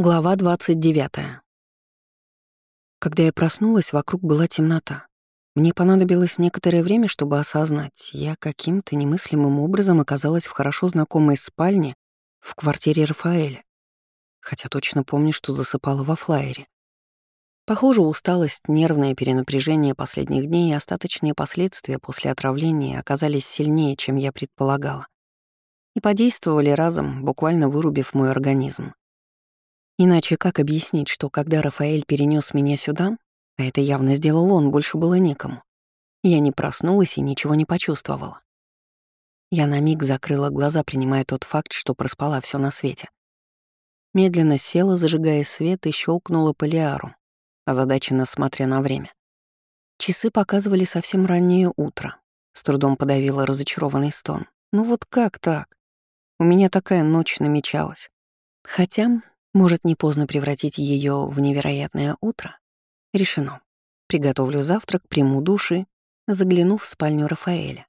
Глава 29. Когда я проснулась, вокруг была темнота. Мне понадобилось некоторое время, чтобы осознать, я каким-то немыслимым образом оказалась в хорошо знакомой спальне в квартире Рафаэля. Хотя точно помню, что засыпала во флайере. Похоже, усталость, нервное перенапряжение последних дней и остаточные последствия после отравления оказались сильнее, чем я предполагала. И подействовали разом, буквально вырубив мой организм. Иначе как объяснить, что когда Рафаэль перенес меня сюда, а это явно сделал он, больше было некому, я не проснулась и ничего не почувствовала. Я на миг закрыла глаза, принимая тот факт, что проспала все на свете. Медленно села, зажигая свет, и щелкнула полиару, озадаченно смотря на время. Часы показывали совсем раннее утро. С трудом подавила разочарованный стон. Ну вот как так? У меня такая ночь намечалась. Хотя может, не поздно превратить ее в невероятное утро? Решено. Приготовлю завтрак, приму души, заглянув в спальню Рафаэля.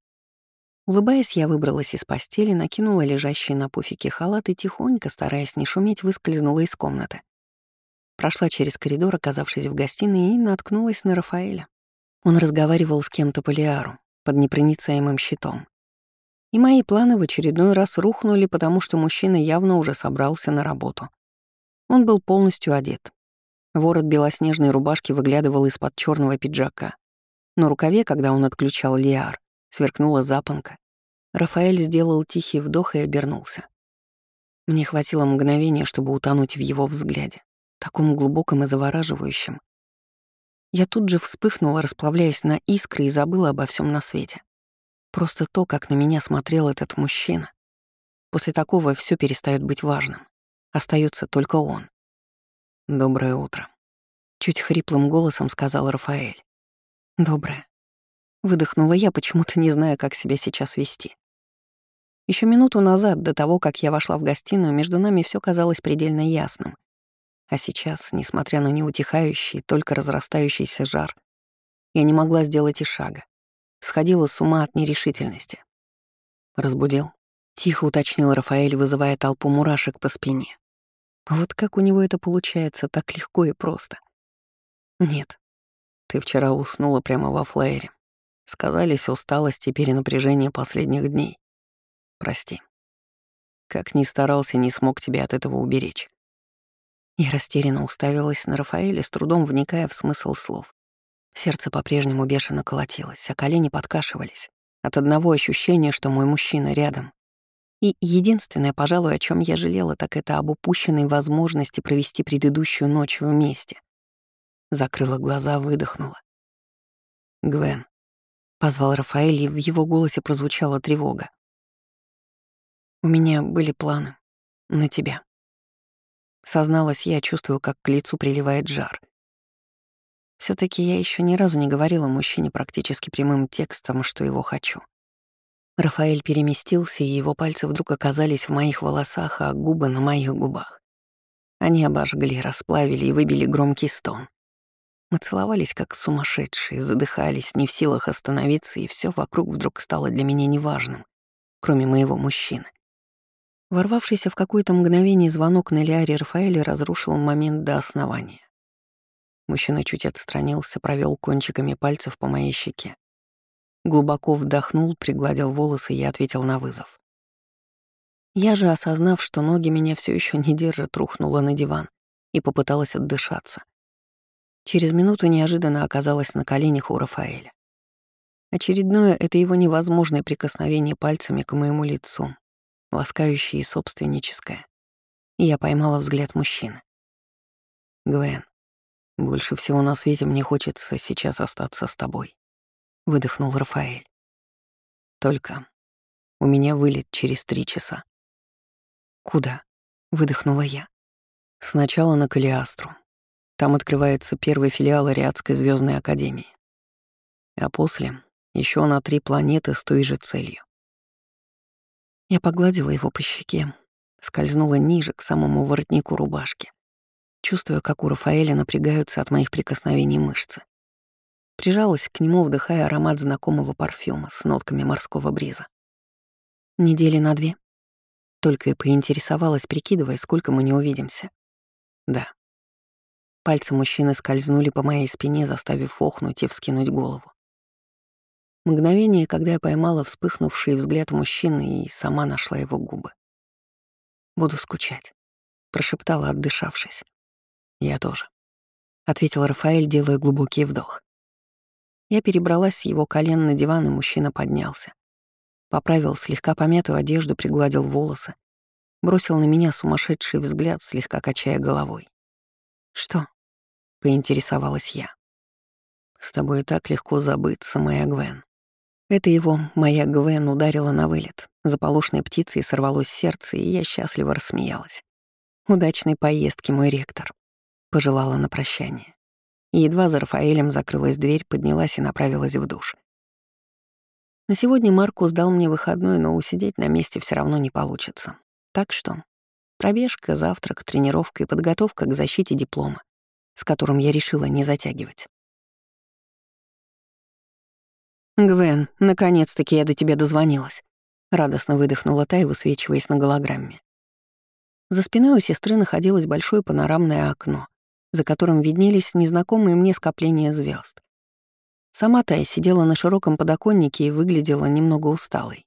Улыбаясь, я выбралась из постели, накинула лежащий на пуфике халат и тихонько, стараясь не шуметь, выскользнула из комнаты. Прошла через коридор, оказавшись в гостиной, и наткнулась на Рафаэля. Он разговаривал с кем-то по Лиару, под непроницаемым щитом. И мои планы в очередной раз рухнули, потому что мужчина явно уже собрался на работу. Он был полностью одет. Ворот белоснежной рубашки выглядывал из-под черного пиджака. На рукаве, когда он отключал лиар, сверкнула запонка. Рафаэль сделал тихий вдох и обернулся. Мне хватило мгновения, чтобы утонуть в его взгляде, таком глубоком и завораживающем. Я тут же вспыхнула, расплавляясь на искры и забыла обо всем на свете. Просто то, как на меня смотрел этот мужчина. После такого все перестает быть важным. Остается только он. «Доброе утро», — чуть хриплым голосом сказал Рафаэль. «Доброе». Выдохнула я, почему-то не зная, как себя сейчас вести. Еще минуту назад, до того, как я вошла в гостиную, между нами все казалось предельно ясным. А сейчас, несмотря на неутихающий, только разрастающийся жар, я не могла сделать и шага. Сходила с ума от нерешительности. Разбудил. Тихо уточнил Рафаэль, вызывая толпу мурашек по спине. Вот как у него это получается так легко и просто? Нет. Ты вчера уснула прямо во флайере. Сказались усталость и перенапряжение последних дней. Прости. Как ни старался, не смог тебя от этого уберечь. Я растерянно уставилась на Рафаэля, с трудом вникая в смысл слов. Сердце по-прежнему бешено колотилось, а колени подкашивались от одного ощущения, что мой мужчина рядом. И единственное, пожалуй, о чем я жалела, так это об упущенной возможности провести предыдущую ночь вместе. Закрыла глаза, выдохнула. «Гвен», — позвал Рафаэль, и в его голосе прозвучала тревога. «У меня были планы на тебя». Созналась я, чувствую, как к лицу приливает жар. все таки я еще ни разу не говорила мужчине практически прямым текстом, что его хочу. Рафаэль переместился, и его пальцы вдруг оказались в моих волосах, а губы на моих губах. Они обожгли, расплавили и выбили громкий стон. Мы целовались как сумасшедшие, задыхались, не в силах остановиться, и все вокруг вдруг стало для меня неважным, кроме моего мужчины. Ворвавшийся в какое-то мгновение звонок на Лиаре Рафаэля разрушил момент до основания. Мужчина чуть отстранился, провел кончиками пальцев по моей щеке. Глубоко вдохнул, пригладил волосы и ответил на вызов. Я же, осознав, что ноги меня все еще не держат, рухнула на диван и попыталась отдышаться. Через минуту неожиданно оказалась на коленях у Рафаэля. Очередное — это его невозможное прикосновение пальцами к моему лицу, ласкающее и собственническое. И я поймала взгляд мужчины. «Гвен, больше всего на свете мне хочется сейчас остаться с тобой выдохнул Рафаэль. Только у меня вылет через три часа. Куда? выдохнула я. Сначала на Калиастру. Там открывается первый филиал Ариадской звездной академии. А после еще на три планеты с той же целью. Я погладила его по щеке, скользнула ниже к самому воротнику рубашки, чувствуя, как у Рафаэля напрягаются от моих прикосновений мышцы. Прижалась к нему, вдыхая аромат знакомого парфюма с нотками морского бриза. Недели на две. Только и поинтересовалась, прикидывая, сколько мы не увидимся. Да. Пальцы мужчины скользнули по моей спине, заставив охнуть и вскинуть голову. Мгновение, когда я поймала вспыхнувший взгляд мужчины и сама нашла его губы. «Буду скучать», — прошептала, отдышавшись. «Я тоже», — ответил Рафаэль, делая глубокий вдох. Я перебралась с его колен на диван, и мужчина поднялся. Поправил слегка помятую одежду, пригладил волосы. Бросил на меня сумасшедший взгляд, слегка качая головой. «Что?» — поинтересовалась я. «С тобой так легко забыться, моя Гвен». Это его «моя Гвен» ударила на вылет. Заполошной птицей сорвалось сердце, и я счастливо рассмеялась. «Удачной поездки, мой ректор», — пожелала на прощание. И едва за Рафаэлем закрылась дверь, поднялась и направилась в душ. На сегодня Маркус дал мне выходной, но усидеть на месте все равно не получится. Так что пробежка, завтрак, тренировка и подготовка к защите диплома, с которым я решила не затягивать. «Гвен, наконец-таки я до тебя дозвонилась», — радостно выдохнула Тай, высвечиваясь на голограмме. За спиной у сестры находилось большое панорамное окно, за которым виднелись незнакомые мне скопления звезд. Сама Тай сидела на широком подоконнике и выглядела немного усталой.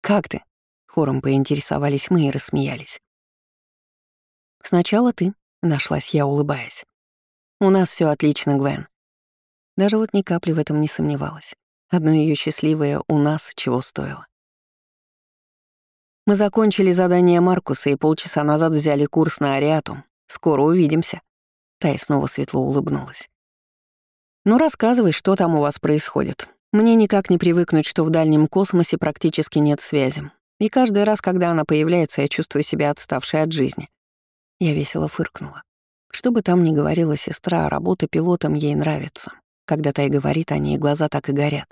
«Как ты?» — хором поинтересовались мы и рассмеялись. «Сначала ты», — нашлась я, улыбаясь. «У нас все отлично, Гвен». Даже вот ни капли в этом не сомневалась. Одно ее счастливое «у нас» чего стоило. Мы закончили задание Маркуса и полчаса назад взяли курс на Ариату. Скоро увидимся. Тай снова светло улыбнулась. «Ну, рассказывай, что там у вас происходит. Мне никак не привыкнуть, что в дальнем космосе практически нет связи. И каждый раз, когда она появляется, я чувствую себя отставшей от жизни». Я весело фыркнула. Что бы там ни говорила сестра, работа пилотом ей нравится. Когда Тай говорит о ней, глаза так и горят.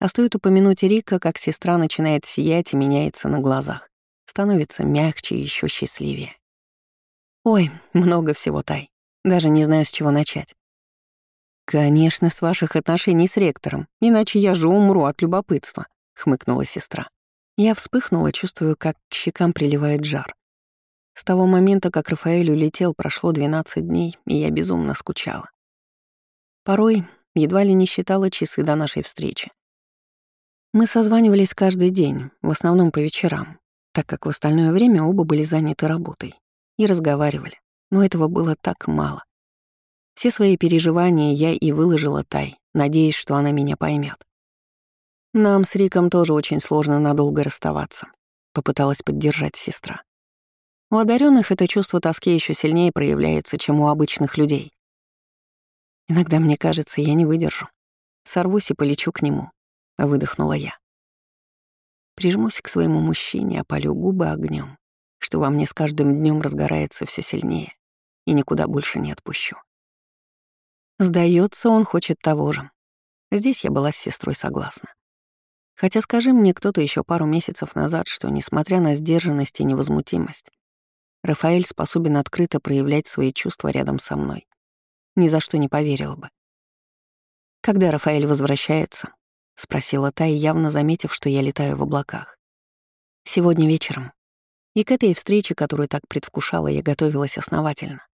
А стоит упомянуть Рика, как сестра начинает сиять и меняется на глазах. Становится мягче и еще счастливее. Ой, много всего, Тай. Даже не знаю, с чего начать. «Конечно, с ваших отношений с ректором, иначе я же умру от любопытства», — хмыкнула сестра. Я вспыхнула, чувствую, как к щекам приливает жар. С того момента, как Рафаэль улетел, прошло 12 дней, и я безумно скучала. Порой едва ли не считала часы до нашей встречи. Мы созванивались каждый день, в основном по вечерам, так как в остальное время оба были заняты работой, и разговаривали, но этого было так мало. Все свои переживания я и выложила Тай, надеясь, что она меня поймет. Нам с Риком тоже очень сложно надолго расставаться, попыталась поддержать сестра. У одаренных это чувство тоски еще сильнее проявляется, чем у обычных людей. Иногда мне кажется, я не выдержу. Сорвусь и полечу к нему, выдохнула я. Прижмусь к своему мужчине, опалю губы огнем, что во мне с каждым днем разгорается все сильнее, и никуда больше не отпущу. Сдается, он хочет того же. Здесь я была с сестрой согласна. Хотя скажи мне кто-то еще пару месяцев назад, что, несмотря на сдержанность и невозмутимость, Рафаэль способен открыто проявлять свои чувства рядом со мной. Ни за что не поверила бы. «Когда Рафаэль возвращается?» — спросила та, явно заметив, что я летаю в облаках. «Сегодня вечером. И к этой встрече, которую так предвкушала, я готовилась основательно.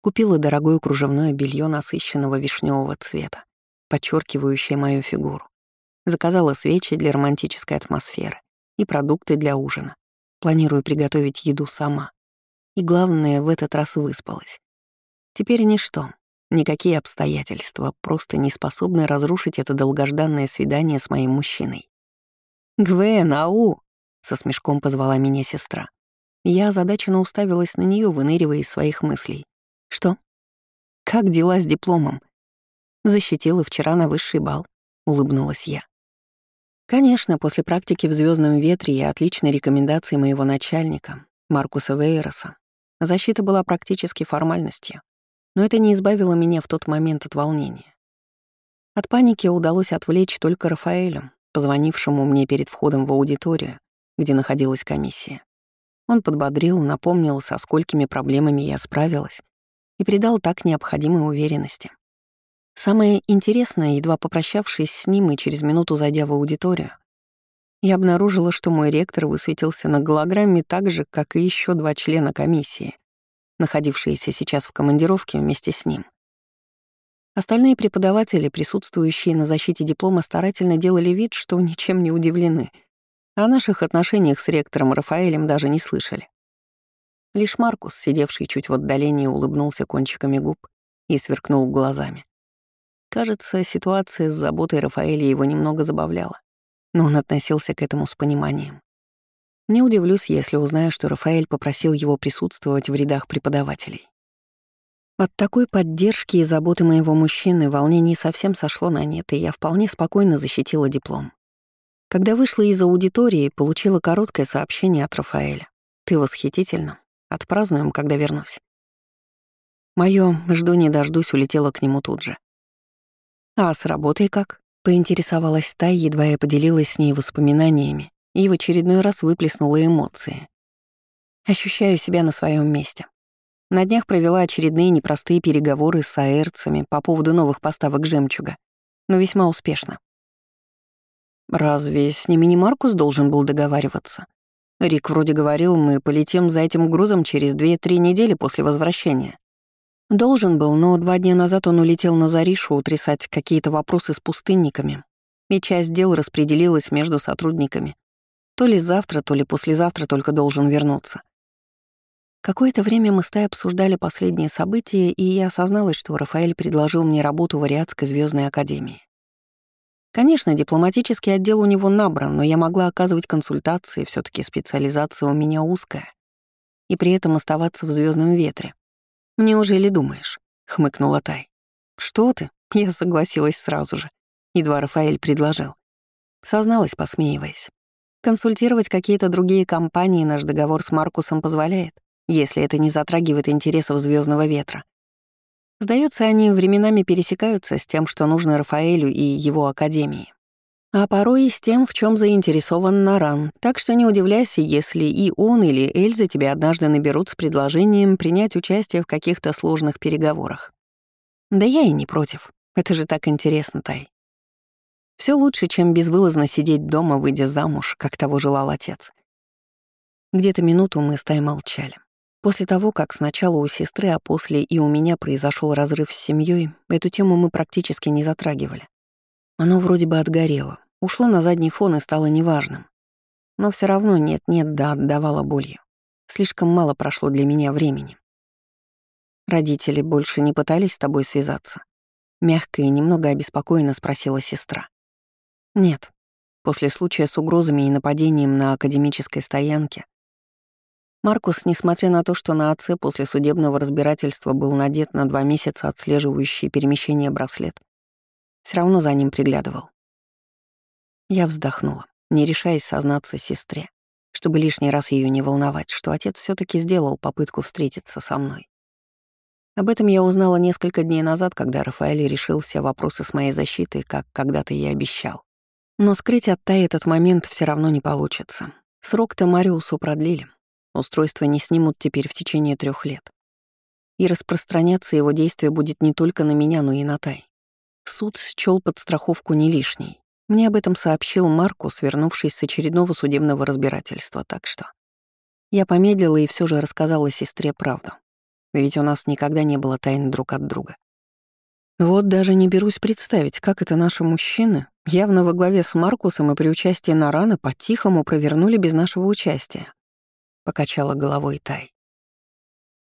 Купила дорогое кружевное белье насыщенного вишневого цвета, подчеркивающее мою фигуру. Заказала свечи для романтической атмосферы и продукты для ужина. Планирую приготовить еду сама. И главное, в этот раз выспалась. Теперь ничто, никакие обстоятельства просто не способны разрушить это долгожданное свидание с моим мужчиной. «Гвен, ау!» — со смешком позвала меня сестра. Я озадаченно уставилась на нее, выныривая из своих мыслей. Что? Как дела с дипломом? Защитила вчера на высший бал, улыбнулась я. Конечно, после практики в звездном ветре и отличной рекомендации моего начальника, Маркуса Вейроса, защита была практически формальностью, но это не избавило меня в тот момент от волнения. От паники удалось отвлечь только Рафаэлю, позвонившему мне перед входом в аудиторию, где находилась комиссия. Он подбодрил, напомнил, со сколькими проблемами я справилась, и придал так необходимой уверенности. Самое интересное, едва попрощавшись с ним и через минуту зайдя в аудиторию, я обнаружила, что мой ректор высветился на голограмме так же, как и еще два члена комиссии. находившиеся сейчас в командировке вместе с ним. Остальные преподаватели, присутствующие на защите диплома, старательно делали вид, что ничем не удивлены. О наших отношениях с ректором Рафаэлем даже не слышали. Лишь Маркус, сидевший чуть в отдалении, улыбнулся кончиками губ и сверкнул глазами. Кажется, ситуация с заботой Рафаэля его немного забавляла, но он относился к этому с пониманием. Не удивлюсь, если узнаю, что Рафаэль попросил его присутствовать в рядах преподавателей. От такой поддержки и заботы моего мужчины волнение совсем сошло на нет, и я вполне спокойно защитила диплом. Когда вышла из аудитории, получила короткое сообщение от Рафаэля. «Ты восхитительно. Отпразднуем, когда вернусь». Моё «жду не дождусь» улетело к нему тут же. «А с работой как?» — поинтересовалась та, едва я поделилась с ней воспоминаниями и в очередной раз выплеснула эмоции. Ощущаю себя на своем месте. На днях провела очередные непростые переговоры с аэрцами по поводу новых поставок жемчуга, но весьма успешно. Разве с ними не Маркус должен был договариваться? Рик вроде говорил, мы полетим за этим грузом через 2-3 недели после возвращения. Должен был, но два дня назад он улетел на Заришу утрясать какие-то вопросы с пустынниками, и часть дел распределилась между сотрудниками. То ли завтра, то ли послезавтра только должен вернуться. Какое-то время мы с Тай обсуждали последние события, и я осозналась, что Рафаэль предложил мне работу в Ариадской звездной академии. Конечно, дипломатический отдел у него набран, но я могла оказывать консультации, все таки специализация у меня узкая, и при этом оставаться в звездном ветре. «Неужели думаешь?» — хмыкнула Тай. «Что ты?» — я согласилась сразу же. Едва Рафаэль предложил. Созналась, посмеиваясь. Консультировать какие-то другие компании наш договор с Маркусом позволяет если это не затрагивает интересов звездного ветра. Сдается, они временами пересекаются с тем, что нужно Рафаэлю и его академии. А порой и с тем, в чем заинтересован Наран, так что не удивляйся, если и он или Эльза тебя однажды наберут с предложением принять участие в каких-то сложных переговорах. Да я и не против. Это же так интересно, Тай. Все лучше, чем безвылазно сидеть дома, выйдя замуж, как того желал отец. Где-то минуту мы с Тай молчали. После того, как сначала у сестры, а после и у меня произошел разрыв с семьей, эту тему мы практически не затрагивали. Оно вроде бы отгорело, ушло на задний фон и стало неважным. Но все равно нет-нет, да отдавало болью. Слишком мало прошло для меня времени. Родители больше не пытались с тобой связаться? Мягко и немного обеспокоенно спросила сестра. Нет. После случая с угрозами и нападением на академической стоянке Маркус, несмотря на то, что на отце после судебного разбирательства был надет на два месяца отслеживающий перемещение браслет, все равно за ним приглядывал. Я вздохнула, не решаясь сознаться сестре, чтобы лишний раз ее не волновать, что отец все таки сделал попытку встретиться со мной. Об этом я узнала несколько дней назад, когда Рафаэль решил все вопросы с моей защитой, как когда-то и обещал. Но скрыть от Тай этот момент все равно не получится. Срок-то Мариусу продлили, Устройство не снимут теперь в течение трех лет. И распространяться его действие будет не только на меня, но и на Тай. Суд счёл подстраховку не лишней. Мне об этом сообщил Маркус, вернувшись с очередного судебного разбирательства, так что... Я помедлила и все же рассказала сестре правду. Ведь у нас никогда не было тайн друг от друга. Вот даже не берусь представить, как это наши мужчины, явно во главе с Маркусом и при участии Нарана, по-тихому провернули без нашего участия. — покачала головой Тай.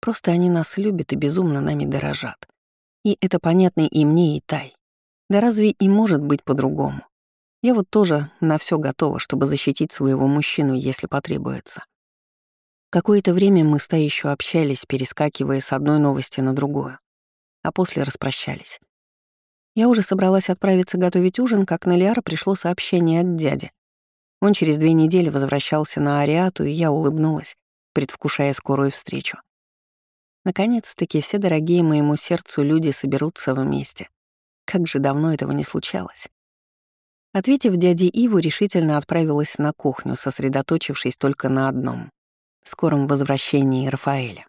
«Просто они нас любят и безумно нами дорожат. И это понятно и мне, и Тай. Да разве и может быть по-другому? Я вот тоже на все готова, чтобы защитить своего мужчину, если потребуется». Какое-то время мы с Тай еще общались, перескакивая с одной новости на другую, а после распрощались. Я уже собралась отправиться готовить ужин, как на Лиара пришло сообщение от дяди. Он через две недели возвращался на Ариату, и я улыбнулась, предвкушая скорую встречу. Наконец-таки все дорогие моему сердцу люди соберутся вместе. Как же давно этого не случалось. Ответив дяде Иву, решительно отправилась на кухню, сосредоточившись только на одном — скором возвращении Рафаэля.